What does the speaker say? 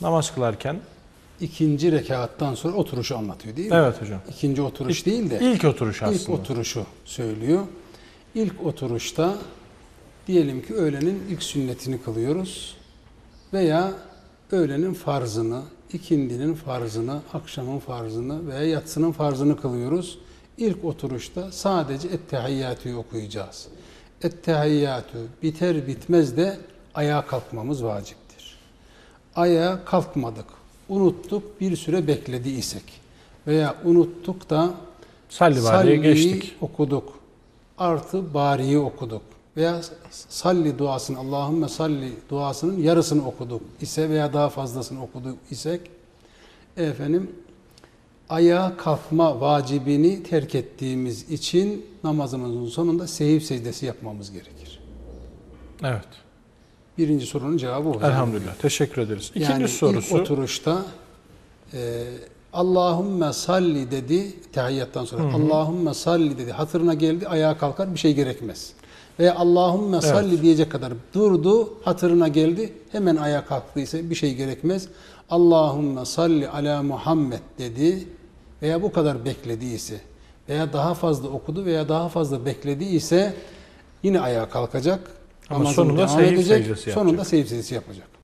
Namaz kılarken. İkinci rekattan sonra oturuşu anlatıyor değil mi? Evet hocam. İkinci oturuş değil de İlk oturuş aslında. ilk oturuşu söylüyor. İlk oturuşta diyelim ki öğlenin ilk sünnetini kılıyoruz veya öğlenin farzını, ikindinin farzını, akşamın farzını veya yatsının farzını kılıyoruz. İlk oturuşta sadece Ettehiyyatü'yü okuyacağız. Ettehiyyatü biter bitmez de ayağa kalkmamız vaciptir. Ayağa kalkmadık, unuttuk, bir süre bekledi isek veya unuttuk da Salli bariye geçtik. okuduk. Artı bariyi okuduk. Veya salli duasını, Allahümme salli duasının yarısını okuduk ise veya daha fazlasını okuduk isek efendim ayağa kalkma vacibini terk ettiğimiz için namazımızın sonunda sehif secdesi yapmamız gerekir. Evet. Birinci sorunun cevabı o. Elhamdülillah. Teşekkür ederiz. İkinci Yani sorusu. ilk oturuşta e, Allahümme salli dedi tehiyyattan sonra. Allahümme salli dedi. Hatırına geldi ayağa kalkar bir şey gerekmez. Veya Allahümme salli diyecek kadar durdu hatırına geldi hemen ayağa kalktıysa bir şey gerekmez. Allahümme salli ala Muhammed dedi veya bu kadar beklediyse veya daha fazla okudu veya daha fazla beklediyse yine ayağa kalkacak. Ama namazını sonunda seyif edecek, secdesi Sonunda yapacak. seyif secdesi yapacak.